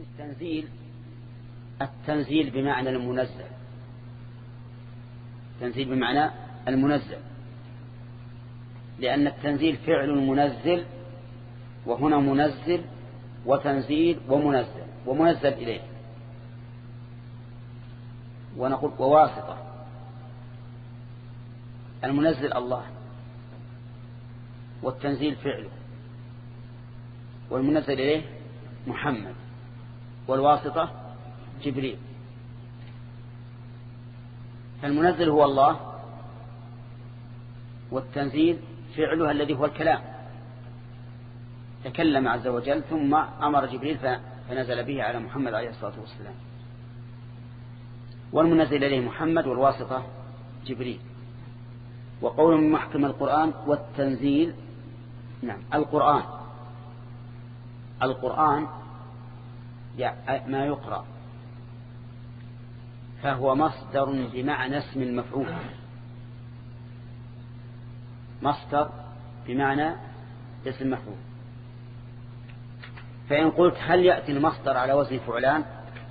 التنزيل التنزيل بمعنى المنزل التنزيل بمعنى المنزل لأن التنزيل فعل منزل وهنا منزل وتنزيل ومنزل ومنزل إليه. ونقول وواسطة. المنزل الله والتنزيل فعله. والمنزل إليه محمد. والواسطة جبريل. فالمنزل هو الله والتنزيل فعلها الذي هو الكلام. تكلم عز وجل ثم أمر جبريل فنزل به على محمد عليه الصلاة والسلام. والمنزل إليه محمد والواسطة جبريل. وقول من محكم القرآن والتنزيل نعم القرآن. القرآن ما يقرأ. فهو مصدر بمعنى اسم المفعول مصدر بمعنى اسم مفعول. فإن قلت هل يأتي المصدر على وزن فعلان؟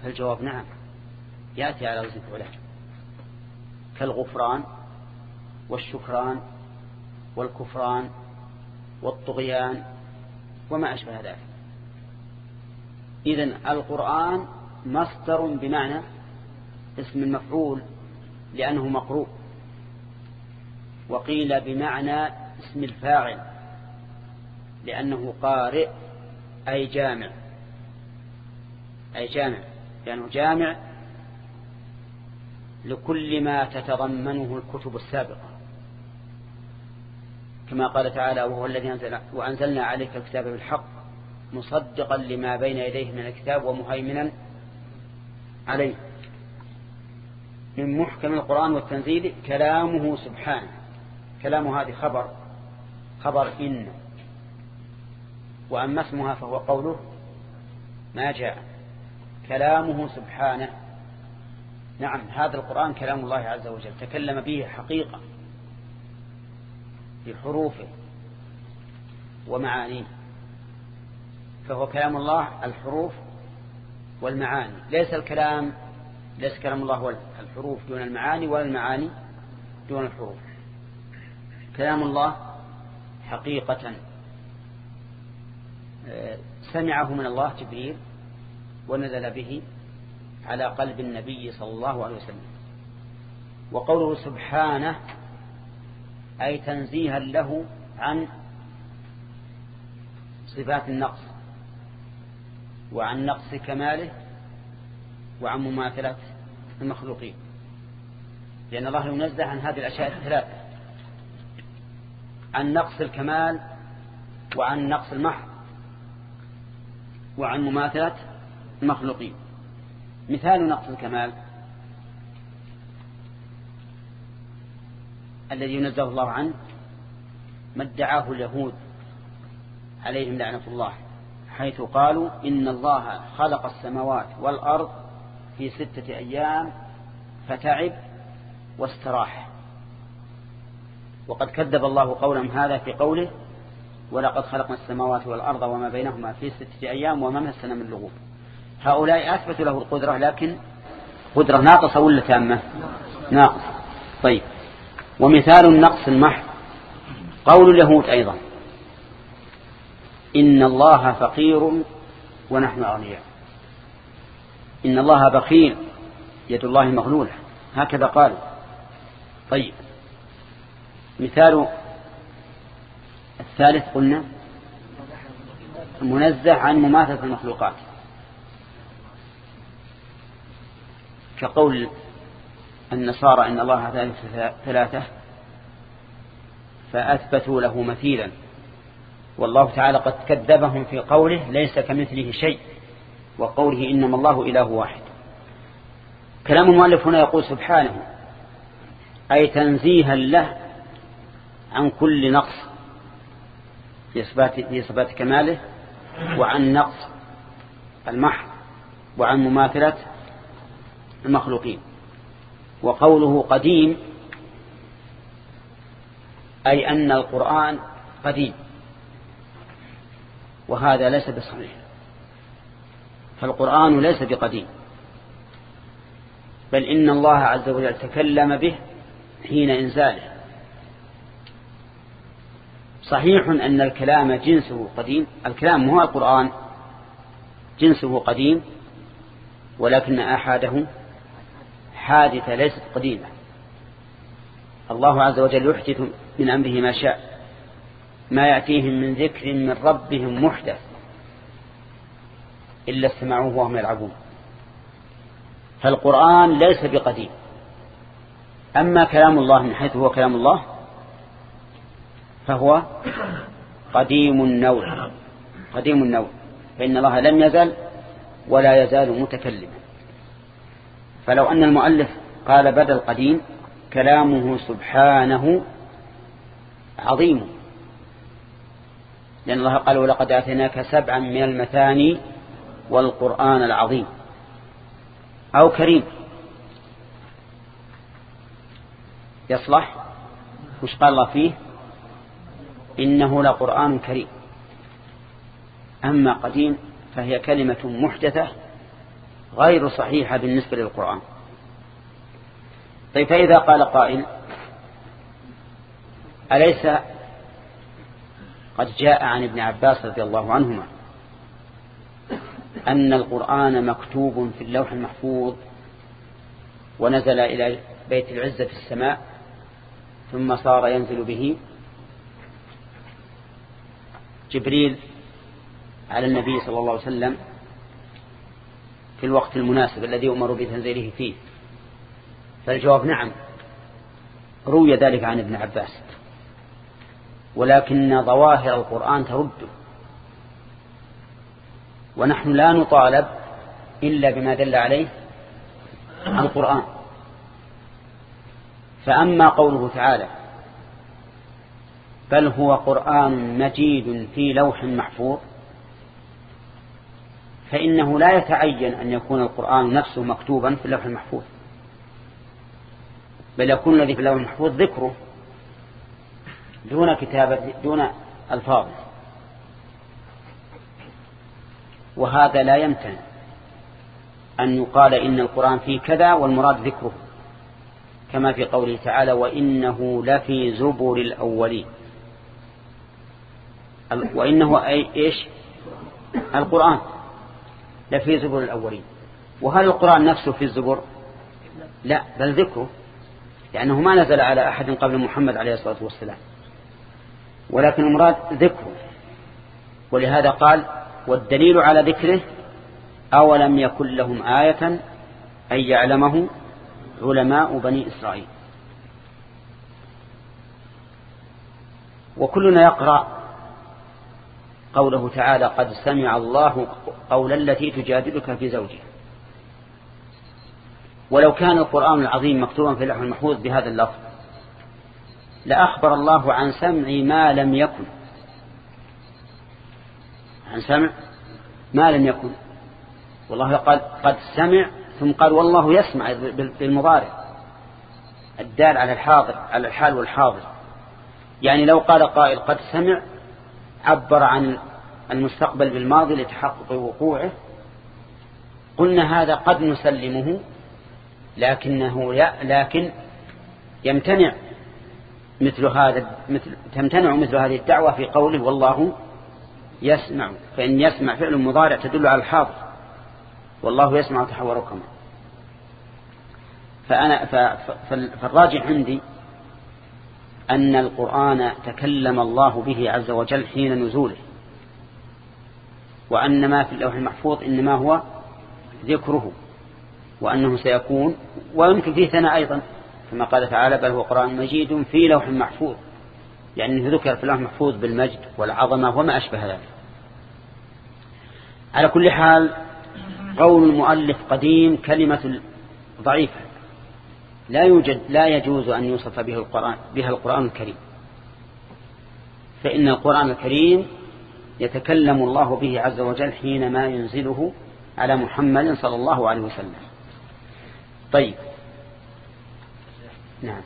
فالجواب نعم. يأتي على وزن فعلان. كالغفران والشكران والكفران والطغيان وما أشبه ذلك. إذن القرآن مصدر بمعنى اسم المفعول لأنه مقروء. وقيل بمعنى اسم الفاعل لأنه قارئ أي جامع. أي جامع. لأنه جامع لكل ما تتضمنه الكتب السابقة. كما قال تعالى وهو الذي أنزل وأنزلنا عليك الكتاب بالحق مصدقا لما بين يديه من الكتاب ومهيمنا عليه. من محكم القرآن والتنزيل كلامه سبحانه. كلام هذه خبر. خبر إن. وأما اسمها فهو قوله ما جاء. كلامه سبحانه. نعم هذا القرآن كلام الله عز وجل. تكلم به حقيقة. بحروفه ومعانيه. فهو كلام الله الحروف والمعاني. ليس الكلام ليس كلام الله الحروف دون المعاني ولا المعاني دون الحروف. كلام الله حقيقة. آه، سمعه من الله جبريل ونزل به على قلب النبي صلى الله عليه وسلم. وقوله سبحانه أي تنزيها له عن صفات النقص. وعن نقص كماله وعن مماثلة المخلوقين. لأن الله ينزه عن هذه الأشياء الثلاثة عن نقص الكمال وعن نقص المحض وعن مماثلة المخلوقين. مثال نقص الكمال الذي ينزه الله عنه ما ادعاه اليهود عليهم لعنة الله. حيث قالوا إن الله خلق السماوات والأرض في ستة أيام فتعب واستراح. وقد كذب الله قولهم هذا في قوله ولقد خلقنا السماوات والأرض وما بينهما في ستة أيام وما مسنا من لغوب. هؤلاء أثبتوا له القدرة لكن قدرة ناقصة ولا تامة؟ ناقصة. طيب. ومثال النقص المحض. قول اليهود أيضا إن الله فقير ونحن أغنياء. إن الله بخيل يد الله مغلولة. هكذا قالوا. طيب. مثال الثالث قلنا منزه عن مماثلة المخلوقات. كقول النصارى إن الله ثلاثة فأثبتوا له مثيلا. والله تعالى قد كذبهم في قوله ليس كمثله شيء وقوله إنما الله إله واحد. كلام المؤلف هنا يقول سبحانه أي تنزيها له عن كل نقص في إثبات, كماله وعن نقص المحض وعن مماثلة المخلوقين. وقوله قديم أي أن القرآن قديم. وهذا ليس بصحيح. فالقرآن ليس بقديم. بل إن الله عز وجل تكلم به حين إنزاله. صحيح أن الكلام جنسه قديم الكلام هو القرآن جنسه قديم ولكن أحاده حادثة ليست قديمة. الله عز وجل يحدث من أمره ما شاء. ما يأتيهم من ذكر من ربهم محدث إلا استمعوه وهم يلعبون. فالقرآن ليس بقديم. أما كلام الله من حيث هو كلام الله فهو قديم النوع. قديم النوع. فإن الله لم يزل ولا يزال متكلما. فلو أن المؤلف قال بدل قديم كلامه سبحانه عظيم. لأن الله قال ولقد آتيناك سبعا من المثاني والقرآن العظيم. أو كريم. يصلح؟ وش قال الله فيه؟ إنه لقرآن كريم. أما قديم فهي كلمة محدثة غير صحيحة بالنسبة للقرآن. طيب فإذا قال قائل أليس قد جاء عن ابن عباس رضي الله عنهما أن القرآن مكتوب في اللوح المحفوظ ونزل إلى بيت العزة في السماء ثم صار ينزل به. جبريل على النبي صلى الله عليه وسلم في الوقت المناسب الذي أمر بتنزيله فيه. فالجواب نعم روي ذلك عن ابن عباس. ولكن ظواهر القرآن ترده ونحن لا نطالب إلا بما دل عليه القرآن. فأما قوله تعالى بل هو قرآن مجيد في لوح محفوظ فإنه لا يتعين أن يكون القرآن نفسه مكتوبا في اللوح المحفوظ. بل يكون الذي في اللوح المحفوظ ذكره. دون كتابة دون ألفاظ. وهذا لا يمتنع أن يقال إن القرآن فيه كذا والمراد ذكره كما في قوله تعالى وإنه لفي زبر الأولين. وإنه أي إيش؟ القرآن لفي زبر الأولين. وهل القرآن نفسه في الزبر؟ لا بل ذكره لأنه ما نزل على أحد قبل محمد عليه الصلاة والسلام. ولكن المراد ذكره ولهذا قال والدليل على ذكره أولم يكن لهم آية أن يعلمه علماء بني إسرائيل. وكلنا يقرأ قوله تعالى قد سمع الله قول التي تجادلك في زوجها. ولو كان القرآن العظيم مكتوبا في اللوح المحفوظ بهذا اللفظ لأخبر الله عن سمع ما لم يكن. عن سمع ما لم يكن. والله قال قد سمع ثم قال والله يسمع بالمضارع. الدال على الحاضر على الحال والحاضر. يعني لو قال قائل قد سمع عبر عن المستقبل بالماضي لتحقق وقوعه. قلنا هذا قد نسلمه لكنه لكن يمتنع. مثل هذا مثل تمتنع مثل هذه الدعوة في قوله والله يسمع فإن يسمع فعل مضارع تدل على الحاضر. والله يسمع تحوركم فأنا فالراجع عندي أن القرآن تكلم الله به عز وجل حين نزوله. وأن ما في اللوح المحفوظ إنما هو ذكره وأنه سيكون ويمكن فيه ثناء أيضا. كما قال تعالى بل هو قرآن مجيد في لوح محفوظ. يعني ذكر في اللوح المحفوظ بالمجد والعظمة وما أشبه ذلك. على كل حال قول المؤلف قديم كلمة ضعيفة. لا يوجد لا يجوز أن يوصف به القرآن بها القرآن الكريم. فإن القرآن الكريم يتكلم الله به عز وجل حينما ينزله على محمد صلى الله عليه وسلم. طيب. نعم.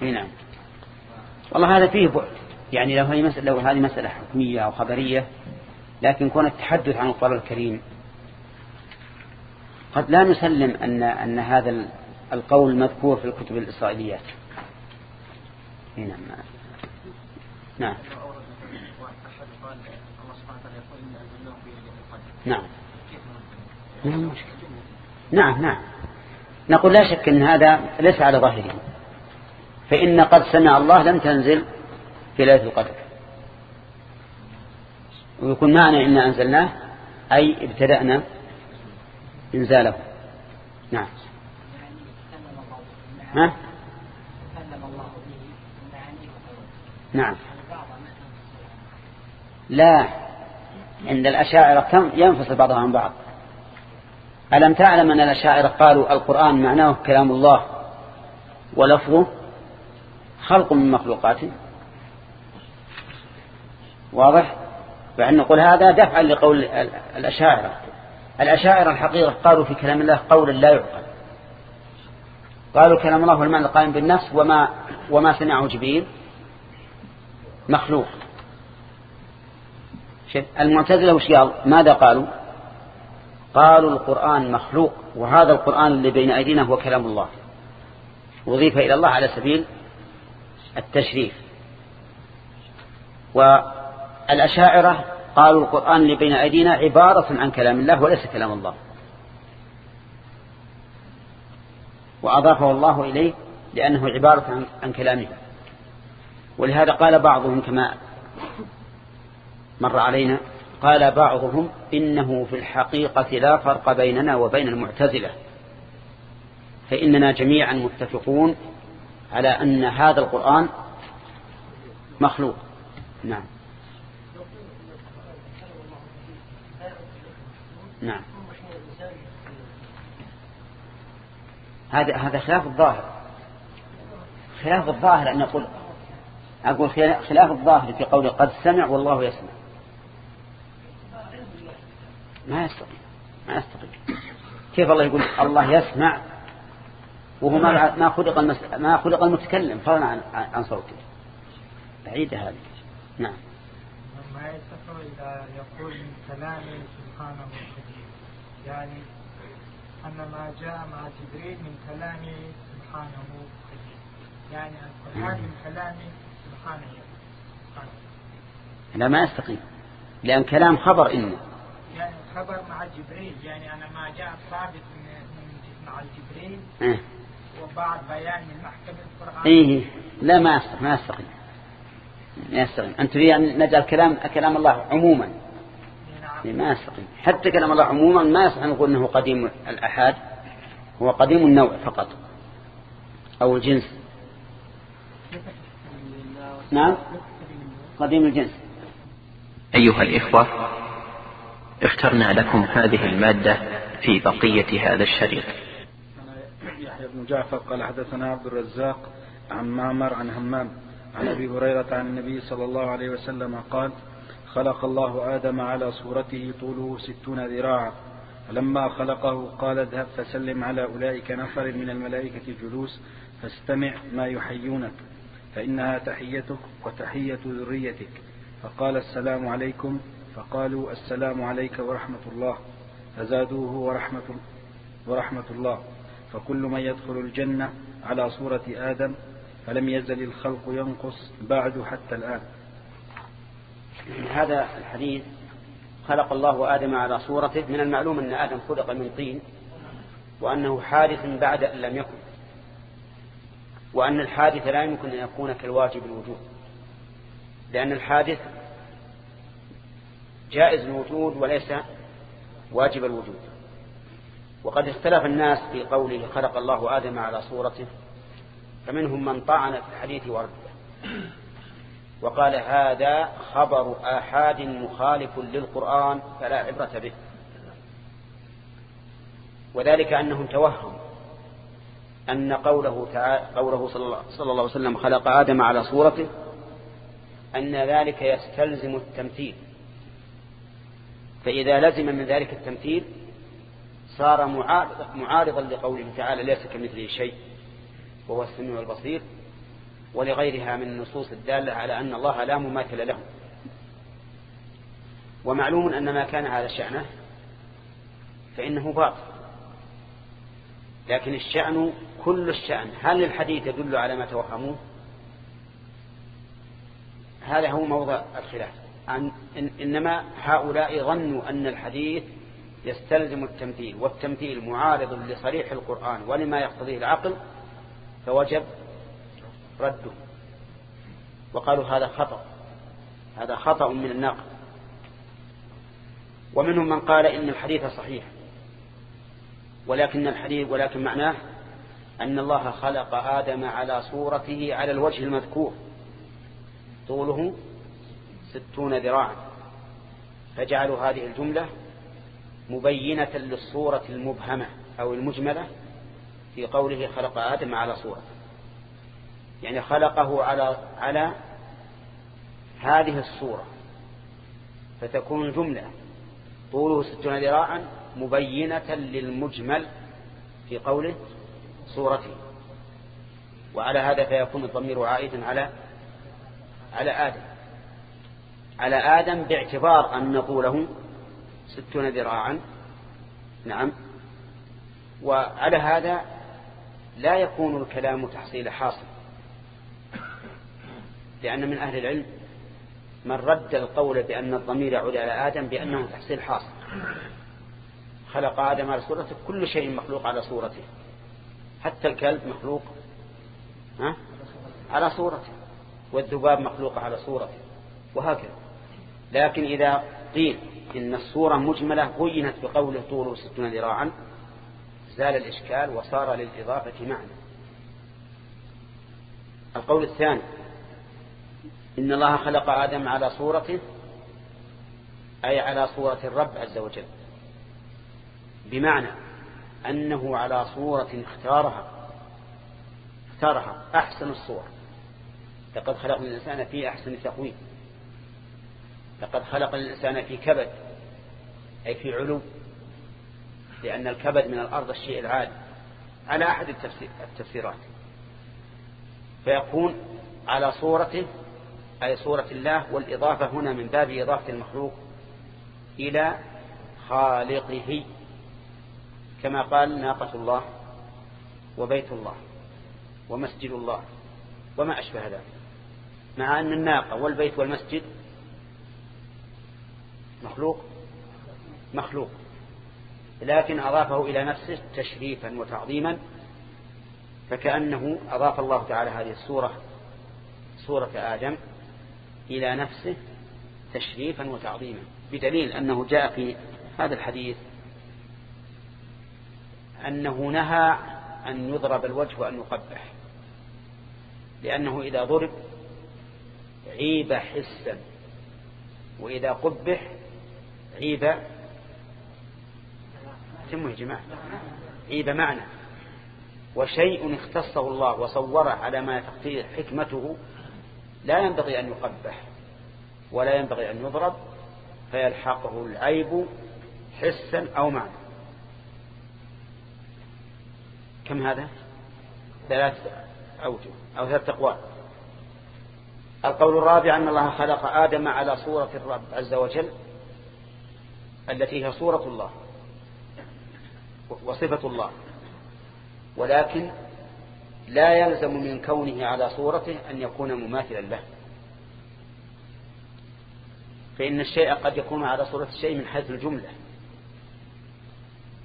نعم. والله هذا فيه بعد. يعني لو هذه مسألة, لو هذه مسألة حكمية أو خبرية لكن كون التحدث عن القرآن الكريم قد لا نسلم أن, أن هذا القول مذكور في الكتب الإسرائيليات نعم. نعم. نعم. نعم نعم. نعم نقول لا شك أن هذا ليس على ظاهره. فإن قد سمع الله لم تنزل في ليلة القدر. ويكون معنى إن أنزلناه أي ابتدأنا إنزاله. نعم. ها؟ نعم. لا عند الأشاعرة ينفصل بعضها عن بعض. ألم تعلم أن الأشاعرة قالوا القرآن معناه كلام الله ولفظه خلق من مخلوقاته واضح؟ فإن نقول هذا دفعا لقول الأشاعرة. الأشاعرة الحقيقة قالوا في كلام الله قولا لا يعقل. قالوا كلام الله هو المعنى القائم بالنفس وما وما سمعه جبريل مخلوق. المعتزلة وش قال ماذا قالوا؟ قالوا القرآن مخلوق وهذا القرآن اللي بين أيدينا هو كلام الله. وضيف إلى الله على سبيل التشريف. والأشاعرة قالوا القرآن اللي بين أيدينا عبارة عن كلام الله وليس كلام الله. وأضافه الله إليه لأنه عبارة عن كلامه. ولهذا قال بعضهم كما مر علينا قال بعضهم إنه في الحقيقة لا فرق بيننا وبين المعتزلة. فإننا جميعا متفقون على أن هذا القرآن مخلوق. نعم. نعم. هذا هذا خلاف الظاهر. خلاف الظاهر أن نقول أقول خلاف الظاهر في قول قد سمع والله يسمع. ما يستطيع. ما يستطيع. كيف الله يقول الله يسمع وهو ما ما خلق ما خلق المتكلم؟ فضلا عن عن صوته بعيدة هذه. نعم. ما يستطيع إذا يقول من كلامه سبحانه يعني أن ما جاء مع جبريل من كلامه سبحانه يعني القرآن من كلامه سبحانه لا ما يستقيم لأن كلام خبر إنه. يعني خبر مع جبريل يعني أنا ما جاء ثابت من مع جبريل. إيه؟ وبعد بيان من محكمة القرآن إيه. لا ما يستقيم ما يستقيم ما يستقيم أنت تريد أن نجعل كلام كلام الله عموما. نعم. ما يستقيم حتى كلام الله عموما ما يصح أن نقول أنه قديم الأحاد. هو قديم النوع فقط. أو الجنس. نعم. قديم الجنس. أيها الإخوة اخترنا لكم هذه المادة في بقية هذا الشريط. يحيى بن جعفر قال حدثنا عبد الرزاق عن معمر عن همام عن أبي هريرة عن النبي صلى الله عليه وسلم قال خلق الله آدم على صورته طوله ستون ذراعا. فلما خلقه قال اذهب فسلم على أولئك نفر من الملائكة الجلوس فاستمع ما يحيونك فإنها تحيتك وتحية ذريتك. فقال السلام عليكم فقالوا السلام عليك ورحمة الله. فزادوه ورحمة, ورحمة الله. فكل من يدخل الجنة على صورة آدم فلم يزل الخلق ينقص بعد حتى الآن. هذا الحديث خلق الله آدم على صورته. من المعلوم أن آدم خلق من طين وأنه حادث بعد أن لم يكن وأن الحادث لا يمكن أن يكون كالواجب الوجود لأن الحادث جائز الوجود وليس واجب الوجود. وقد اختلف الناس في قوله خلق الله آدم على صورته فمنهم من طعن في الحديث ورده. وقال هذا خبر آحاد مخالف للقرآن فلا عبرة به. وذلك أنهم توهموا أن قوله, قوله صلى الله عليه وسلم خلق آدم على صورته أن ذلك يستلزم التمثيل. فإذا لزم من ذلك التمثيل صار معارضا لقوله تعالى ليس كمثله شيء وهو السميع البصير ولغيرها من النصوص الدالة على أن الله لا مماثل له. ومعلوم أن ما كان على شأنه فإنه باطل. لكن الشأن كل الشأن هل الحديث يدل على ما توهموه؟ هذا هو موضع الخلاف. أن إنما هؤلاء ظنوا أن الحديث يستلزم التمثيل والتمثيل معارض لصريح القرآن ولما يقتضيه العقل فوجب رده. وقالوا هذا خطأ هذا خطأ من الناقل ومنهم من قال إن الحديث صحيح ولكن الحديث ولكن معناه أن الله خلق آدم على صورته على الوجه المذكور طوله ستون ذراعا. فجعلوا هذه الجملة مبينة للصورة المبهمة أو المجملة في قوله خلق آدم على صورة. يعني خلقه على على هذه الصورة. فتكون جملة طوله ستون ذراعا مبينة للمجمل في قوله صورته. وعلى هذا فيكون الضمير عائدا على على آدم. على آدم باعتبار أن طوله ستون ذراعا. نعم. وعلى هذا لا يكون الكلام تحصيل حاصل لأن من أهل العلم من رد القول بأن الضمير يعود على آدم بأنه تحصيل حاصل. خلق آدم على صورته كل شيء مخلوق على صورته. حتى الكلب مخلوق ها؟ على صورته. والذباب مخلوق على صورته. وهكذا. لكن إذا قيل إن الصورة مجملة بينت بقوله طوله ستون ذراعا زال الإشكال وصار للإضافة معنى. القول الثاني إن الله خلق آدم على صورته أي على صورة الرب عز وجل. بمعنى أنه على صورة اختارها اختارها أحسن الصور. لقد خلقنا الإنسان في أحسن تقويم. لقد خلق الإنسان في كبد أي في علو لأن الكبد من الأرض الشيء العالي على أحد التفسيرات. فيكون على صورته أي صورة الله والإضافة هنا من باب إضافة المخلوق إلى خالقه كما قال ناقة الله وبيت الله ومسجد الله وما أشبه ذلك. مع أن الناقة والبيت والمسجد مخلوق؟ مخلوق. لكن أضافه إلى نفسه تشريفا وتعظيما فكأنه أضاف الله تعالى هذه الصورة صورة آدم إلى نفسه تشريفا وتعظيما. بدليل أنه جاء في هذا الحديث أنه نهى أن يضرب الوجه وأن يقبح لأنه إذا ضرب عيب حسا وإذا قبح عيب يا جماعة. عيب معنى. وشيء اختصه الله وصوره على ما تقتضي حكمته لا ينبغي أن يقبح ولا ينبغي أن يضرب فيلحقه العيب حسا أو معنى. كم هذا؟ ثلاث أوجه أو ثلاث أقوال. القول الرابع أن الله خلق آدم على صورة الرب عز وجل. التي هي صورة الله وصفة الله. ولكن لا يلزم من كونه على صورته أن يكون مماثلا له. فإن الشيء قد يكون على صورة الشيء من حيث الجملة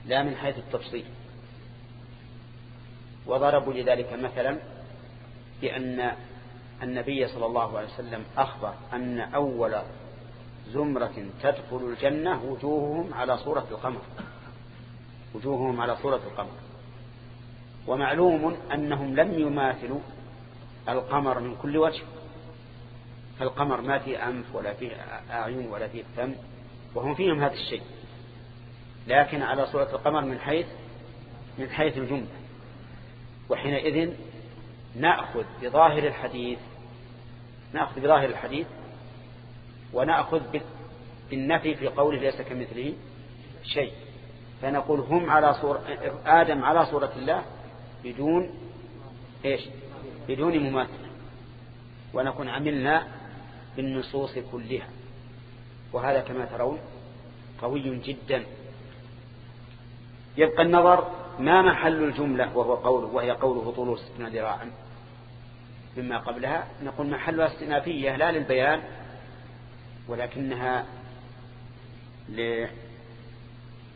لا من حيث التفصيل. وضربوا لذلك مثلا بأن النبي صلى الله عليه وسلم أخبر أن أول زمرة تدخل الجنة وجوههم على صورة القمر. وجوههم على صورة القمر. ومعلوم أنهم لم يماثلوا القمر من كل وجه. فالقمر ما فيه أنف ولا فيه أعين ولا فيه فم وهم فيهم هذا الشيء. لكن على صورة القمر من حيث من حيث الجملة. وحينئذ نأخذ بظاهر الحديث نأخذ بظاهر الحديث ونأخذ بالنفي في قوله ليس كمثله شيء. فنقول هم على صورة آدم على صورة الله بدون إيش؟ بدون مماثلة. ونكون عملنا بالنصوص كلها. وهذا كما ترون قوي جدا. يبقى النظر ما محل الجملة وهو قوله وهي قوله طول ستنا مما قبلها نقول محلها استنافية لا للبيان ولكنها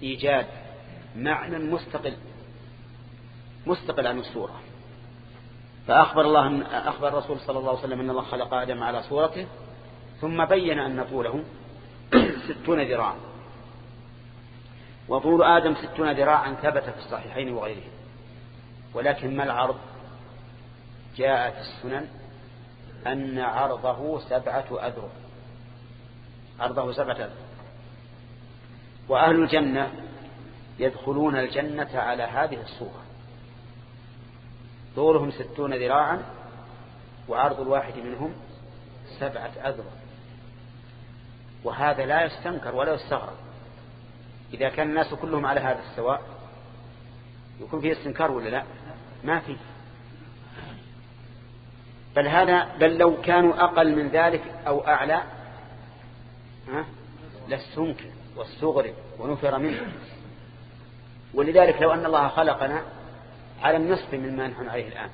لإيجاد معنى مستقل مستقل عن الصورة. فأخبر الله أخبر الرسول صلى الله عليه وسلم أن الله خلق آدم على صورته ثم بين أن طوله ستون ذراعا. وطول آدم ستون ذراعا ثبت في الصحيحين وغيرهم. ولكن ما العرض؟ جاء في السنن أن عرضه سبعة أذرع. عرضه سبعة أذرع وأهل الجنة يدخلون الجنة على هذه الصورة. طولهم ستون ذراعا وعرض الواحد منهم سبعة أذرع. وهذا لا يستنكر ولا يستغرب. إذا كان الناس كلهم على هذا السواء يكون فيه استنكار ولا لا؟ ما فيه. بل هذا بل لو كانوا أقل من ذلك أو أعلى لاستنكر واستغرب ونفر منه. ولذلك لو أن الله خلقنا على النصف مما نحن عليه الآن.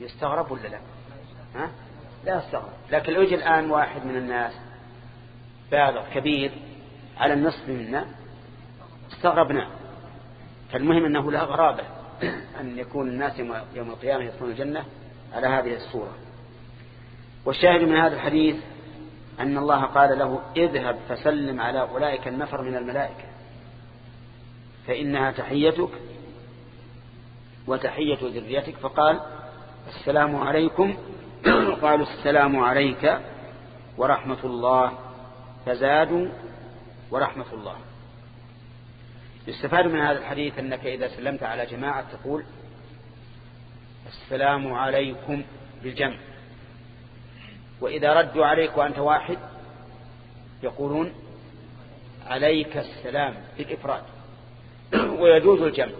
يستغرب ولا لا؟ ها؟ لا يستغرب. لكن لو يجي الآن واحد من الناس بالغ كبير على النصف منا استغربنا. فالمهم أنه لا غرابة أن يكون الناس يوم القيامة يدخلون الجنة على هذه الصورة. والشاهد من هذا الحديث أن الله قال له اذهب فسلم على أولئك النفر من الملائكة فإنها تحيتك وتحية ذريتك. فقال السلام عليكم. قالوا السلام عليك ورحمة الله. فزادوا ورحمة الله. يستفاد من هذا الحديث أنك إذا سلمت على جماعة تقول السلام عليكم بالجمع. وإذا ردوا عليك وأنت واحد يقولون عليك السلام بالإفراد ويجوز الجمع.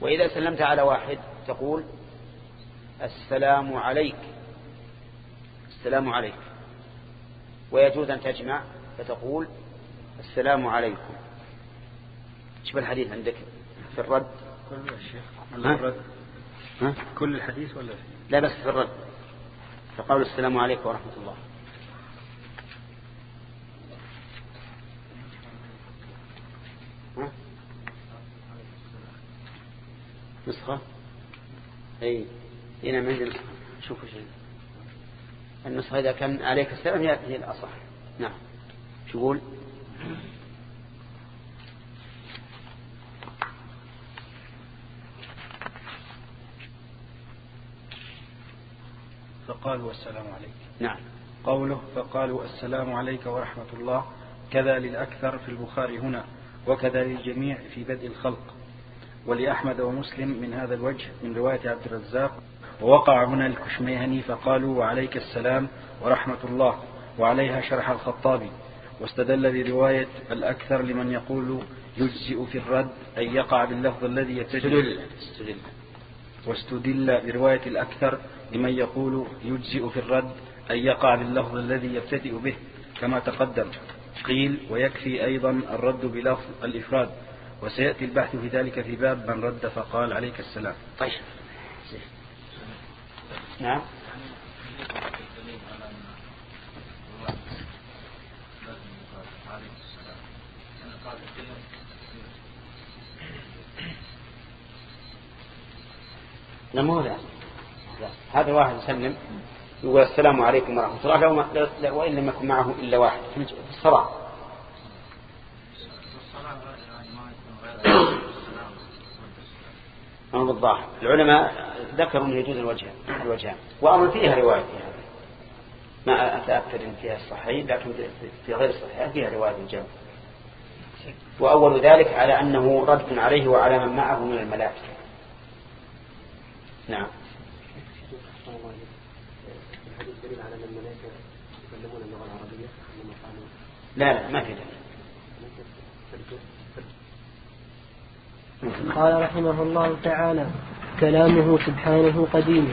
وإذا سلمت على واحد تقول السلام عليك السلام عليك. ويجوز أن تجمع فتقول السلام عليكم. شوف الحديث عندك في الرد. كل الشيخ الرد. ها؟ كل الحديث ولا لا بس في الرد. فقالوا السلام عليكم ورحمة الله. نسخة؟ أي هنا من عندنا شوفوا شيء النسخة إذا كان عليك السلام هي الأصح. نعم. شو يقول؟ فقالوا السلام عليك. نعم. قوله فقالوا السلام عليك ورحمة الله كذا للأكثر في البخاري هنا وكذا للجميع في بدء الخلق. ولأحمد ومسلم من هذا الوجه من رواية عبد الرزاق ووقع هنا الكشميهني فقالوا وعليك السلام ورحمة الله وعليها شرح الخطابي. واستدل برواية الأكثر لمن يقول يجزئ في الرد أن يقع باللفظ الذي يتجه واستدل برواية الأكثر لمن يقول يجزئ في الرد أن يقع باللفظ الذي يبتدئ به كما تقدم. قيل ويكفي أيضا الرد بلفظ الإفراد وسيأتي البحث في ذلك في باب من رد فقال عليك السلام. طيب. نعم. لا لا هذا واحد يسلم يقول السلام عليكم ورحمة الله. وإن لم يكن معه إلا واحد. في الصلاة. ما بالظاهر. العلماء ذكروا أنه يجوز الوجه الوجهان. وأمر فيها رواية فيها ما أتأكد إن فيها الصحيح لكن في غير الصحيح فيها رواية الجو وأول ذلك على أنه رد عليه وعلى من معه من الملائكة. نعم. لا لا ما في ذلك قال رحمه الله تعالى كلامه سبحانه قديم.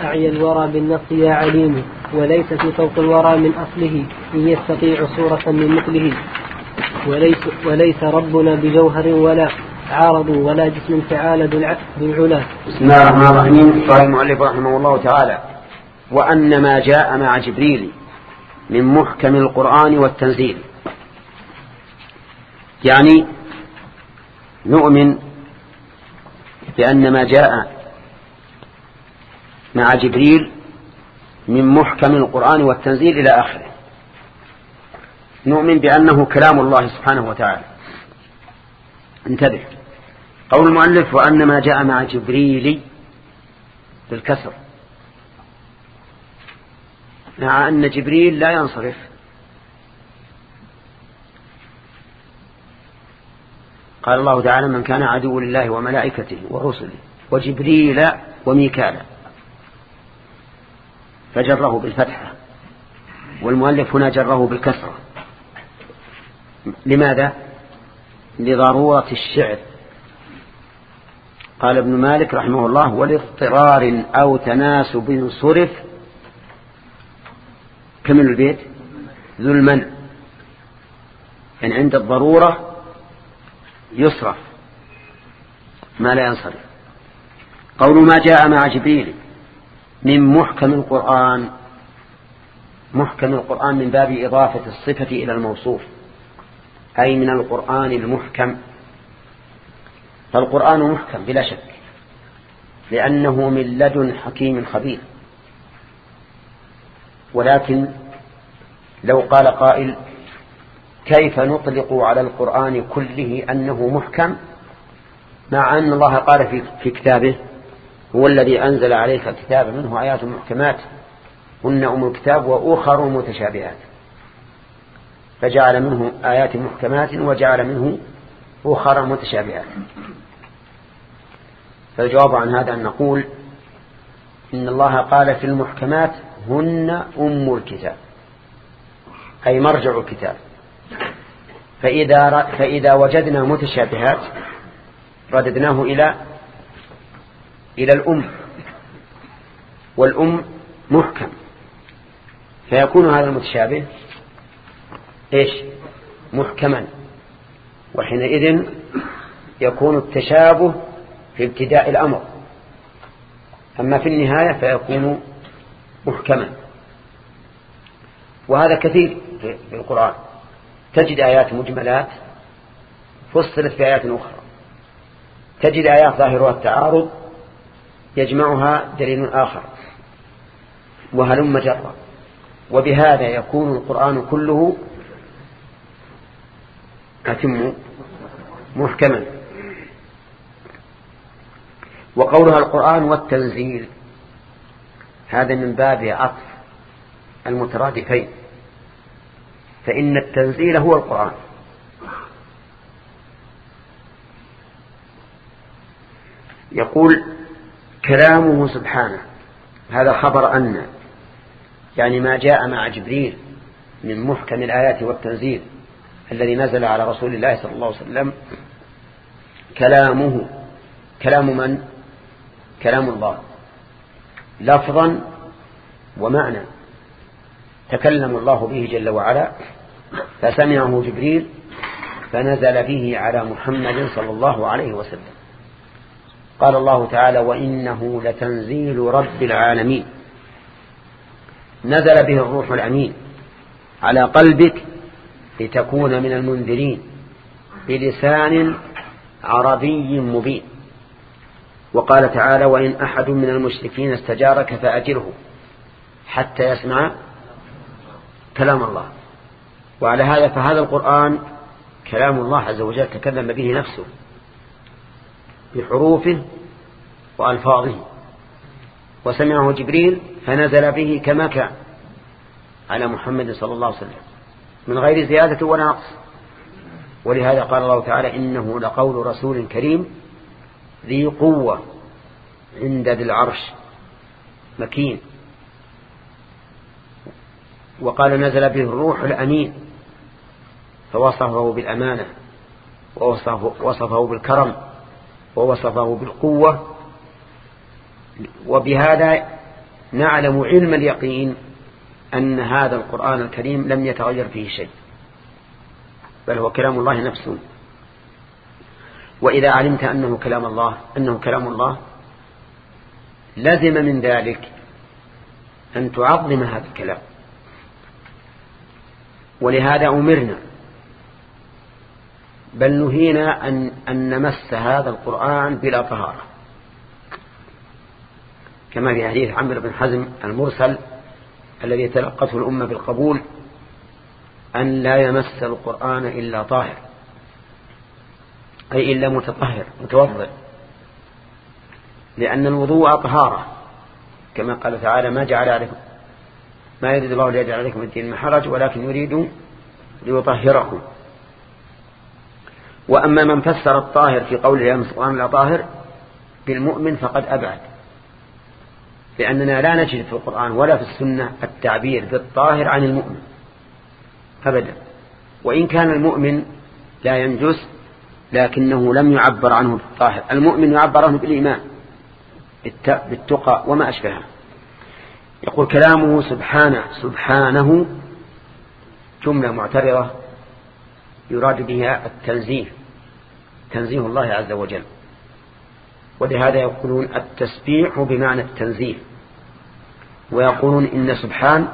أعيا الورى بالنص يا عليم وليس في فوق الورى من أصله إن يستطيع صورة من مثله. وليس, وليس ربنا بجوهر ولا. عارض ولا جسم تعالى بالعلا. بسم الله الرحمن الرحيم. قال المؤلف رحمه الله تعالى وأن ما جاء مع جبريل من محكم القرآن والتنزيل. يعني نؤمن بأن ما جاء مع جبريل من محكم القرآن والتنزيل إلى آخره. نؤمن بأنه كلام الله سبحانه وتعالى. انتبه. قول المؤلف وأن ما جاء مع جبريل بالكسر. مع أن جبريل لا ينصرف. قال الله تعالى من كان عدو لله وملائكته ورسله وجبريل وميكالا فجره بالفتحة. والمؤلف هنا جره بالكسرة. لماذا؟ لضرورة الشعر. قال ابن مالك رحمه الله ولإضطرار أو تناسب صرف كمل البيت؟ ذو المنع. يعني عند الضرورة يصرف ما لا ينصرف. قول ما جاء مع جبريل من محكم القرآن محكم القرآن من باب إضافة الصفة إلى الموصوف أي من القرآن المحكم. فالقرآن محكم بلا شك لأنه من لدن حكيم خبير. ولكن لو قال قائل كيف نطلق على القرآن كله أنه محكم؟ مع أن الله قال في, في كتابه هو الذي أنزل عليك الكتاب منه آيات محكمات هن أم الكتاب وأخر متشابهات. فجعل منه آيات محكمات وجعل منه أخر متشابهات فالجواب عن هذا أن نقول إن الله قال في المحكمات هن أم الكتاب أي مرجع الكتاب. فإذا, فإذا وجدنا متشابهات رددناه إلى إلى الأم والأم محكم. فيكون هذا المتشابه إيش؟ محكما. وحينئذ يكون التشابه في ابتداء الأمر. أما في النهاية فيكون محكما. وهذا كثير في القرآن. تجد آيات مجملات فصلت في آيات أخرى. تجد آيات ظاهرها التعارض يجمعها دليل آخر. وهلم جرا. وبهذا يكون القرآن كله أتم محكما. وقولها القرآن والتنزيل. هذا من باب عطف المترادفين. فإن التنزيل هو القرآن. يقول كلامه سبحانه. هذا خبر أن. يعني ما جاء مع جبريل من محكم الآيات والتنزيل. الذي نزل على رسول الله صلى الله عليه وسلم كلامه. كلام من؟ كلام الله. لفظا ومعنى. تكلم الله به جل وعلا فسمعه جبريل فنزل به على محمد صلى الله عليه وسلم. قال الله تعالى وإنه لتنزيل رب العالمين. نزل به الروح الأمين على قلبك لتكون من المنذرين بلسان عربي مبين. وقال تعالى وإن أحد من المشركين استجارك فأجره حتى يسمع كلام الله. وعلى هذا فهذا القرآن كلام الله عز وجل تكلم به نفسه بحروفه وألفاظه. وسمعه جبريل فنزل به كما كان على محمد صلى الله عليه وسلم. من غير زيادة ولا نقص. ولهذا قال الله تعالى إنه لقول رسول كريم ذي قوة عند ذي العرش مكين. وقال نزل به الروح الأمين فوصفه بالأمانة ووصفه وصفه بالكرم ووصفه بالقوة. وبهذا نعلم علم اليقين. أن هذا القرآن الكريم لم يتغير فيه شيء بل هو كلام الله نفسه. وإذا علمت أنه كلام الله أنه كلام الله لزم من ذلك أن تعظم هذا الكلام. ولهذا أمرنا بل نهينا أن, أن نمس هذا القرآن بلا طهارة. كما في حديث عمرو بن حزم المرسل الذي تلقته الأمة بالقبول أن لا يمس القرآن إلا طاهر أي إلا متطهر متوضئ. لأن الوضوء طهارة كما قال تعالى ما جعل عليكم ما يريد الله ليجعل عليكم الدين من حرج ولكن يريد ليطهركم. وأما من فسر الطاهر في قوله يمس القرآن لا طاهر بالمؤمن فقد أبعد. لأننا لا نجد في القرآن ولا في السنة التعبير بالطاهر عن المؤمن. أبدا. وإن كان المؤمن لا ينجس لكنه لم يعبر عنه بالطاهر. المؤمن يعبر عنه بالإيمان بالتقى وما أشبهه. يقول كلامه سبحانه سبحانه جملة معترضة يراد بها التنزيه تنزيه الله عز وجل. ولهذا يقولون التسبيح بمعنى التنزيه. ويقولون إن سبحان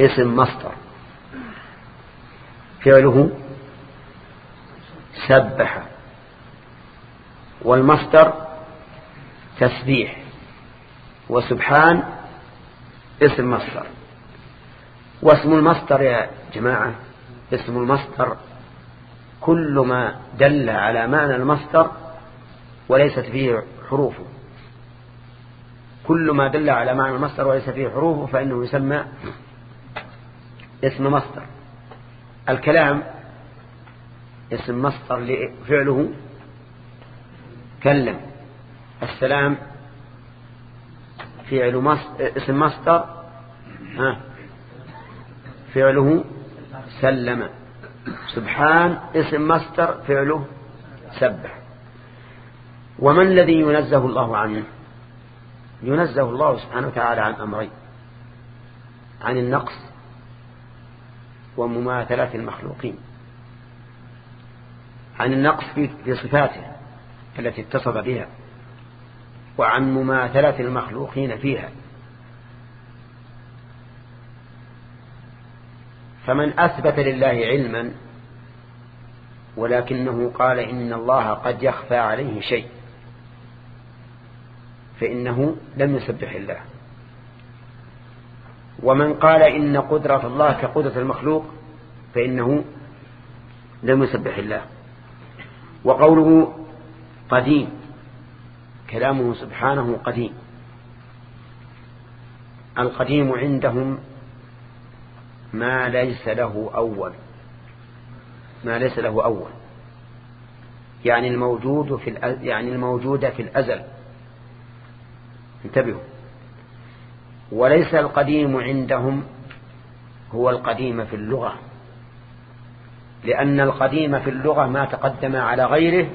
اسم مصدر. فعله سبح. والمصدر تسبيح. وسبحان اسم مصدر. واسم المصدر يا جماعة اسم المصدر كل ما دل على معنى المصدر وليست فيه حروفه. كل ما دل على معنى المصدر وليس فيه حروفه فإنه يسمى اسم مصدر. الكلام اسم مصدر فعله كلم. السلام فعل مصدر اسم مصدر ها فعله سلم. سبحان اسم مصدر فعله سبح. ومن الذي ينزه الله عنه؟ ينزه الله سبحانه وتعالى عن أمرين. عن النقص ومماثلة المخلوقين. عن النقص في صفاته التي اتصف بها. وعن مماثلة المخلوقين فيها. فمن أثبت لله علما ولكنه قال إن الله قد يخفى عليه شيء. فإنه لم يسبح الله. ومن قال إن قدرة الله كقدرة المخلوق فإنه لم يسبح الله. وقوله قديم كلامه سبحانه قديم. القديم عندهم ما ليس له أول. ما ليس له أول. يعني الموجود في يعني الموجود في الأزل. انتبهوا. وليس القديم عندهم هو القديم في اللغة لأن القديم في اللغة ما تقدم على غيره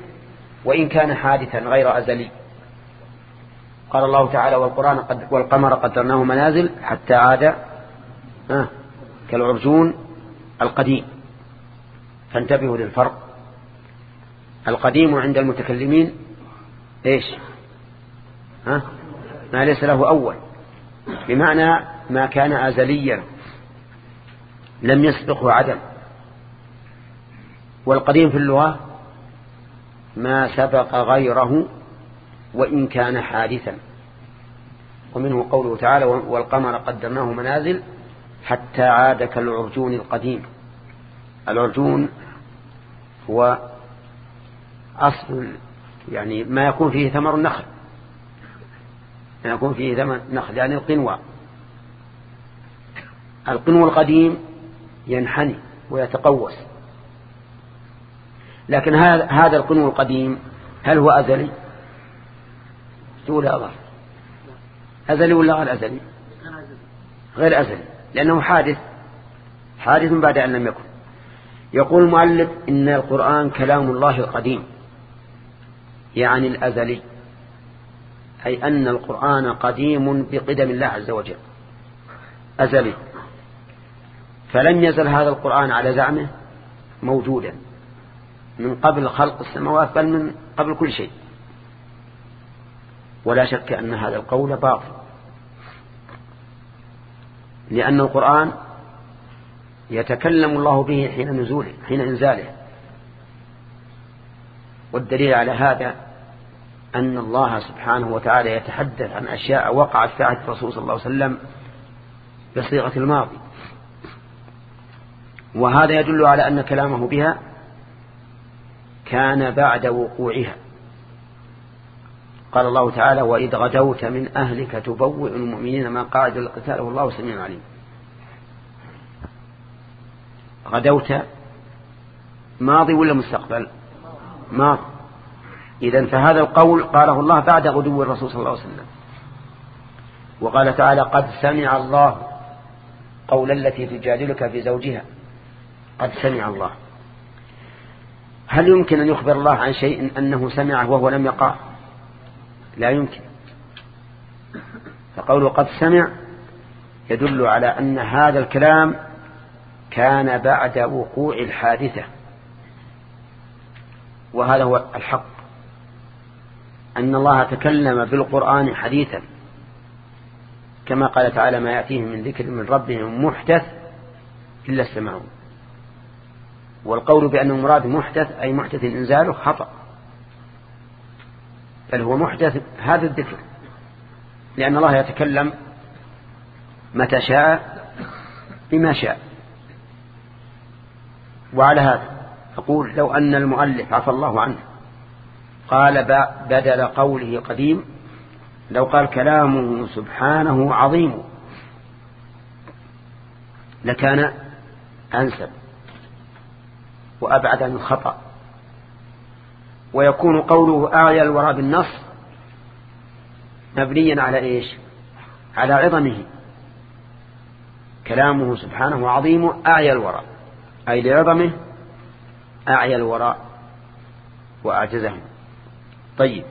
وإن كان حادثا غير أزلي. قال الله تعالى والقرآن قد والقمر قدرناه منازل حتى عاد كالعرجون القديم. فانتبهوا للفرق. القديم عند المتكلمين إيش؟ ها؟ ما ليس له أول. بمعنى ما كان أزليا لم يسبقه عدم. والقديم في اللغة ما سبق غيره وإن كان حادثا. ومنه قوله تعالى والقمر قدرناه منازل حتى عاد كالعرجون القديم. العرجون هو أصل يعني ما يكون فيه ثمر النخل. يكون فيه ثمر نخل يعني القنوة القنوة القديم ينحني ويتقوس. لكن هذا القنو القديم هل هو أزلي؟ تقول أظهر أزلي ولا غير أزلي؟ غير أزلي لأنه حادث. حادث بعد أن لم يكن. يقول المؤلف إن القرآن كلام الله القديم يعني الأزلي. أي أن القرآن قديم بقدم الله عز وجل. أزلي. فلم يزل هذا القرآن على زعمه؟ موجودا. من قبل خلق السماوات بل من قبل كل شيء. ولا شك أن هذا القول باطل. لأن القرآن يتكلم الله به حين نزوله حين إنزاله. والدليل على هذا أن الله سبحانه وتعالى يتحدث عن أشياء وقعت في عهد الرسول صلى الله عليه وسلم بصيغة الماضي. وهذا يدل على أن كلامه بها كان بعد وقوعها. قال الله تعالى وإذ غدوت من أهلك تبوئ المؤمنين ما قاعد للقتال والله سميع عليم. غدوت ماضي ولا مستقبل؟ ماضي. إذا فهذا القول قاله الله بعد غدو الرسول صلى الله عليه وسلم. وقال تعالى قد سمع الله قول التي تجادلك في زوجها. قد سمع الله. هل يمكن أن يخبر الله عن شيء أنه سمعه وهو لم يقع؟ لا يمكن. فقوله قد سمع يدل على أن هذا الكلام كان بعد وقوع الحادثة. وهذا هو الحق. أن الله تكلم بالقرآن حديثا. كما قال تعالى ما يأتيهم من ذكر من ربهم محدث إلا استمعوا. والقول بأن المراد محدث أي محدث إنزاله خطأ. بل هو محدث هذا الذكر. لأن الله يتكلم متى شاء بما شاء. وعلى هذا أقول لو أن المؤلف عفى الله عنه قال بدل قوله قديم لو قال كلامه سبحانه عظيم لكان أنسب وأبعد عن الخطأ. ويكون قوله أعلى الوراء بالنص مبنيا على إيش؟ على عظمه. كلامه سبحانه عظيم أعيا الوراء أي لعظمه أعيا الوراء وأعجزهم. طيب.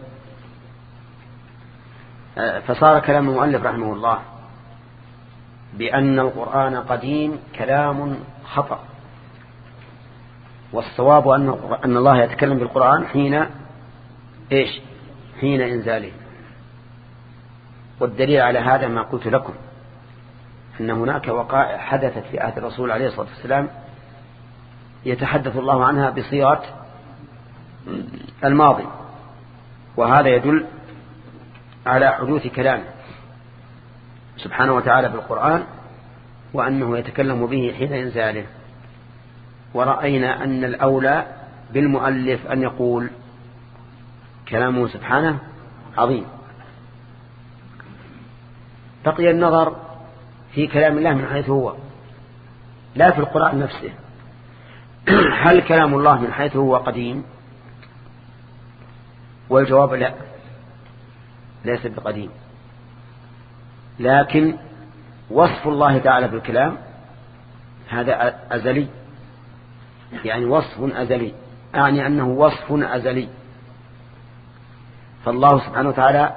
فصار كلام المؤلف رحمه الله بأن القرآن قديم كلام خطأ. والصواب أن, أن الله يتكلم بالقرآن حين إيش؟ حين إنزاله. والدليل على هذا ما قلت لكم أن هناك وقائع حدثت في عهد الرسول عليه الصلاة والسلام يتحدث الله عنها بصيغة الماضي. وهذا يدل على حدوث كلامه سبحانه وتعالى بالقرآن وأنه يتكلم به حين إنزاله ورأينا أن الأولى بالمؤلف أن يقول كلامه سبحانه عظيم. بقي النظر في كلام الله من حيث هو لا في القرآن نفسه. هل كلام الله من حيث هو قديم؟ والجواب لا. ليس بقديم. لكن وصف الله تعالى بالكلام هذا أزلي. يعني وصف أزلي. أعني أنه وصف أزلي. فالله سبحانه وتعالى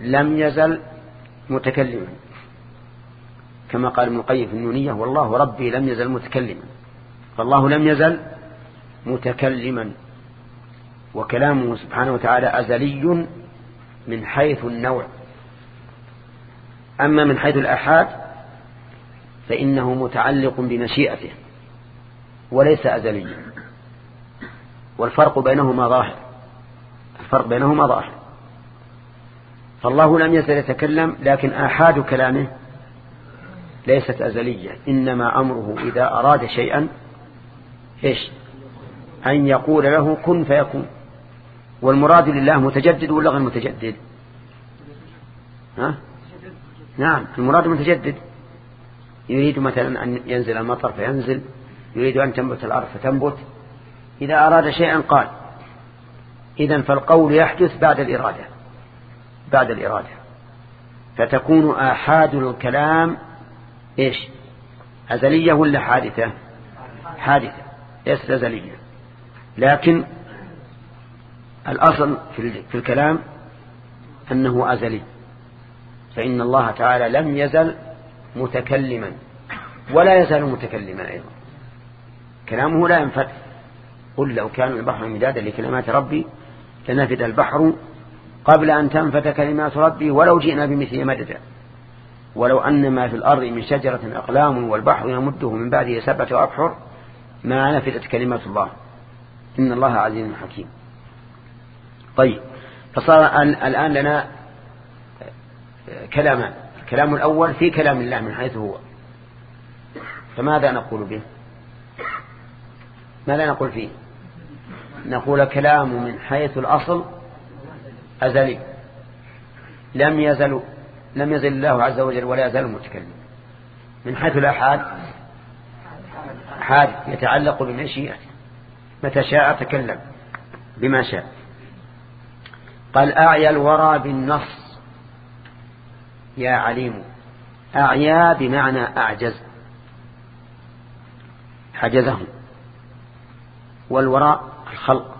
لم يزل متكلما. كما قال ابن القيم في النونية والله ربي لم يزل متكلما. فالله لم يزل متكلما. وكلامه سبحانه وتعالى أزلي من حيث النوع. أما من حيث الأحاد فإنه متعلق بمشيئته وليس أزليا والفرق بينهما ظاهر. الفرق بينهما ظاهر. فالله لم يزل يتكلم لكن آحاد كلامه ليست أزلية. إنما أمره إذا أراد شيئا إيش؟ أن يقول له كن فيكون. والمراد لله متجدد ولا غير متجدد؟ ها؟ نعم المراد متجدد. يريد مثلا أن ينزل المطر فينزل يريد أن تنبت الأرض فتنبت. إذا أراد شيئا قال. إذا فالقول يحدث بعد الإرادة. بعد الإرادة. فتكون آحاد الكلام إيش؟ أزلية ولا حادثة؟ حادثة. ليست أزلية. لكن الأصل في الكلام أنه أزلي فإن الله تعالى لم يزل متكلما ولا يزال متكلما أيضا. كلامه لا ينفد. قل لو كان البحر مدادا لكلمات ربي لنفد البحر قبل أن تنفد كلمات ربي ولو جئنا بمثل مددا ولو أن ما في الأرض من شجرة أقلام والبحر يمده من بعده سبعة أبحر ما نفدت كلمات الله. إن الله عزيز حكيم. طيب فصار الآن لنا كلامان الكلام الأول في كلام الله من حيث هو. فماذا نقول به؟ ماذا نقول فيه؟ نقول كلام من حيث الأصل أزلي. لم يزل لم يزل الله عز وجل ولا يزال متكلم. من حيث الأحاد حاد يتعلق بمشيئته. متى شاء تكلم بما شاء. قال أعيا الورى بالنص. يا عليم أعيا بمعنى أعجز. حجزه. والوراء الخلق.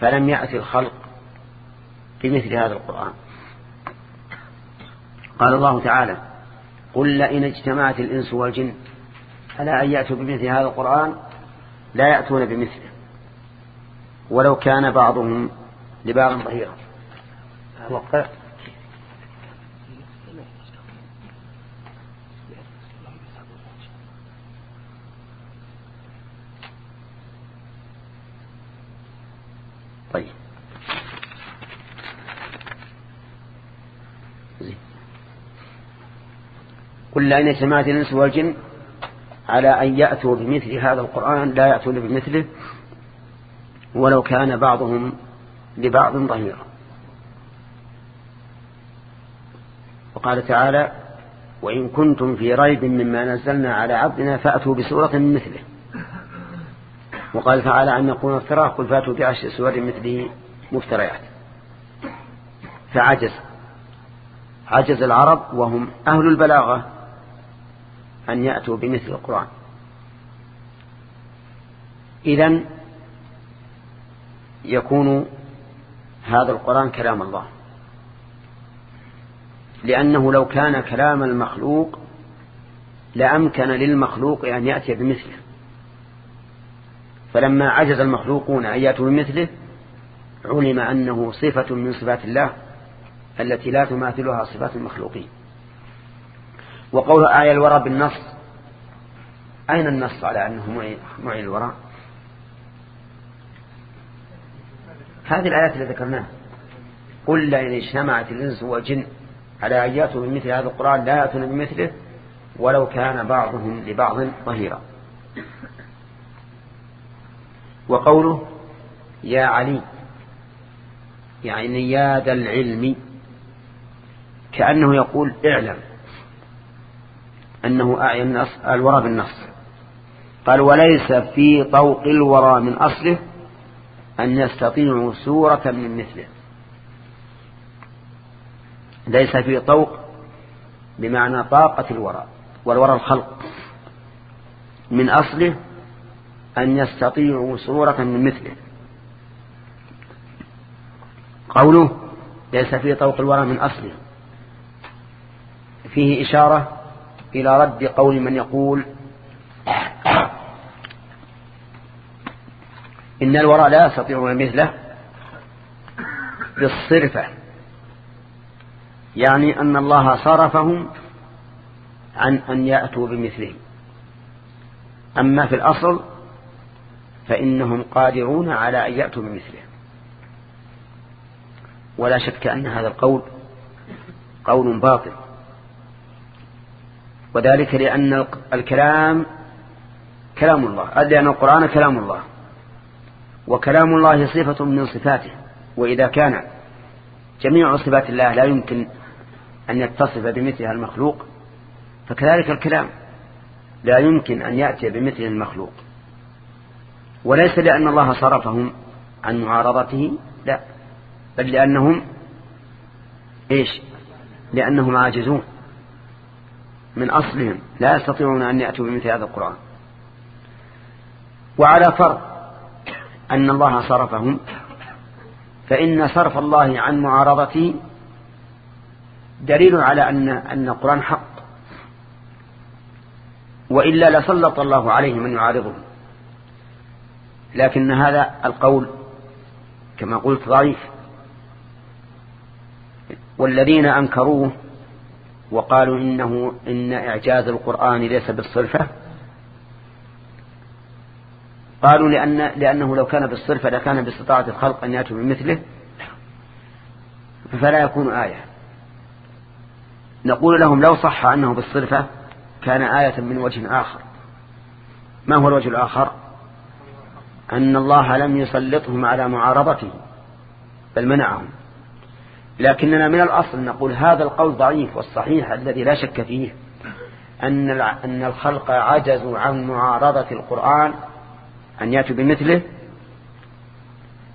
فلم يأتي الخلق بمثل هذا القرآن. قال الله تعالى قل لئن اجتمعت الإنس والجن على أن يأتوا بمثل هذا القرآن؟ لا يأتون بمثله ولو كان بعضهم لبعض ظهيرا طيب. قل لئن اجتمعت الإنس والجن على أن يأتوا بمثل هذا القرآن لا يأتون بمثله ولو كان بعضهم لبعض ظهيرا. وقال تعالى وإن كنتم في ريب مما نزلنا على عبدنا فأتوا بسورة من مثله. وقال تعالى أن يكون افتراه قل فاتوا بعشر سور مثله مفتريات. فعجز عجز العرب وهم أهل البلاغة أن يأتوا بمثل القرآن. إذن يكون هذا القرآن كلام الله. لأنه لو كان كلام المخلوق لأمكن للمخلوق أن يأتي بمثله. فلما عجز المخلوقون أن يأتوا بمثله علم أنه صفة من صفات الله التي لا تماثلها صفات المخلوقين. وقول آية الورى بالنص أين النص على أنه معي الوراء هذه الآيات اللي ذكرناها. قل لئن اجتمعت الإنس والجن على أن يأتوا بمثل هذا القرآن لا يأتون بمثله ولو كان بعضهم لبعض ظهيرا. وقوله يا علي يعني يا ذا العلم كأنه يقول اعلم أنه أعي النص الورى بالنص. قال وليس في طوق الورى من أصله أن يستطيعوا سورة من مثله. ليس في طوق بمعنى طاقة الورى والورى الخلق. من أصله أن يستطيعوا سورة من مثله. قوله ليس في طوق الورى من أصله. فيه إشارة إلى رد قول من يقول إن الوراء لا يستطيعون مثله بالصرفة. يعني أن الله صرفهم عن أن يأتوا بمثله. أما في الأصل فإنهم قادرون على أن يأتوا بمثله. ولا شك أن هذا القول قول باطل. وذلك لأن الكلام كلام الله. لأن القرآن كلام الله. وكلام الله صفة من صفاته وإذا كان جميع صفات الله لا يمكن أن يتصف بمثلها المخلوق فكذلك الكلام لا يمكن أن يأتي بمثل المخلوق. وليس لأن الله صرفهم عن معارضته لا بل لأنهم إيش؟ لأنهم عاجزون. من أصلهم لا يستطيعون أن يأتوا بمثل هذا القرآن. وعلى فرض أن الله صرفهم. فإن صرف الله عن معارضته دليل على أن أن القرآن حق. وإلا لسلط الله عليه من يعارضه. لكن هذا القول كما قلت ضعيف. والذين أنكروه وقالوا إنه إن إعجاز القرآن ليس بالصرفة قالوا لأن لأنه لو كان بالصرفة لكان باستطاعة الخلق أن يأتوا بمثله فلا يكون آية. نقول لهم لو صح أنه بالصرفة كان آية من وجه آخر. ما هو الوجه الآخر؟ أن الله لم يسلطهم على معارضته بل منعهم. لكننا من الأصل نقول هذا القول ضعيف والصحيح الذي لا شك فيه أن أن الخلق عجزوا عن معارضة القرآن أن يأتوا بمثله؟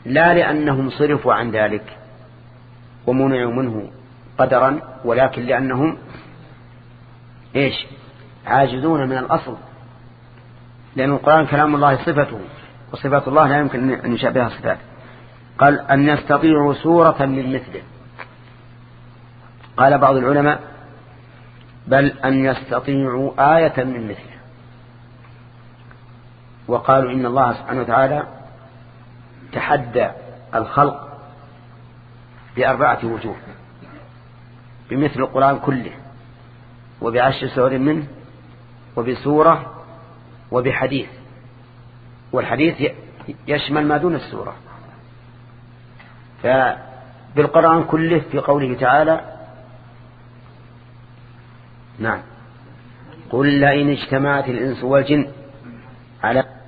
لا لأنهم صرفوا عن ذلك ومنعوا منه قدرا ولكن لأنهم إيش؟ عاجزون من الأصل لأن القرآن كلام الله صفته وصفات الله لا يمكن أن يشابهها صفات. قال أن يستطيعوا سورة من مثله. قال بعض العلماء بل أن يستطيعوا آية من مثله. وقالوا إن الله سبحانه وتعالى تحدى الخلق بأربعة وجوه بمثل القرآن كله وبعشر سور منه وبسورة وبحديث والحديث يشمل ما دون السورة. فبالقرآن كله في قوله تعالى نعم. قل لئن اجتمعت الإنس والجن على